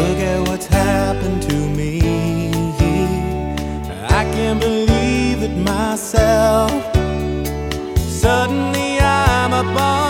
Look at what's happened to me. I can't believe it myself. Suddenly I'm a bomb.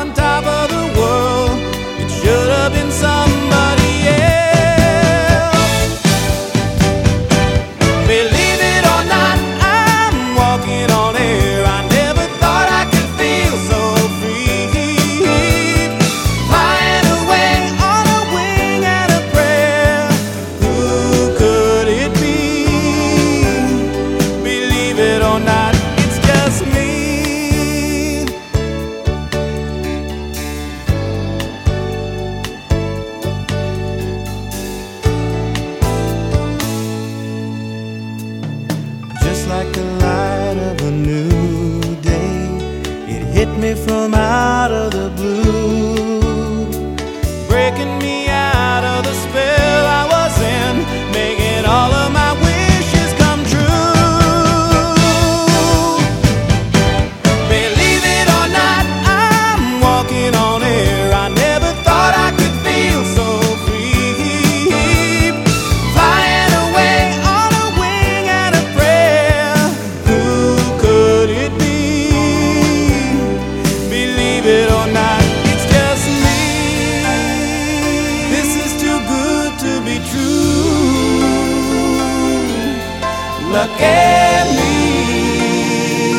from out of the blue. Look at me,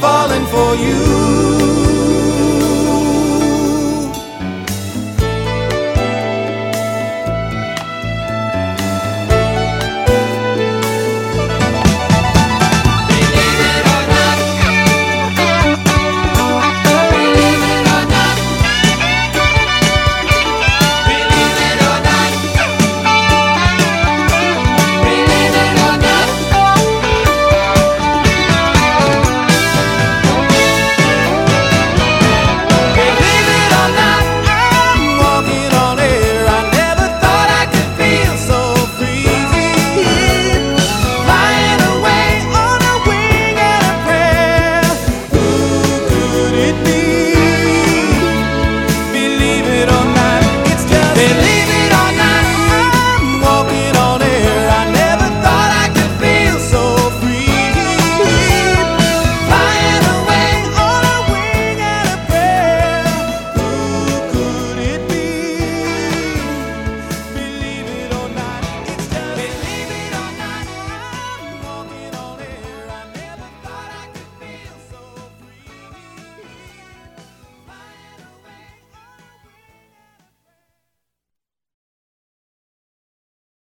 falling for you.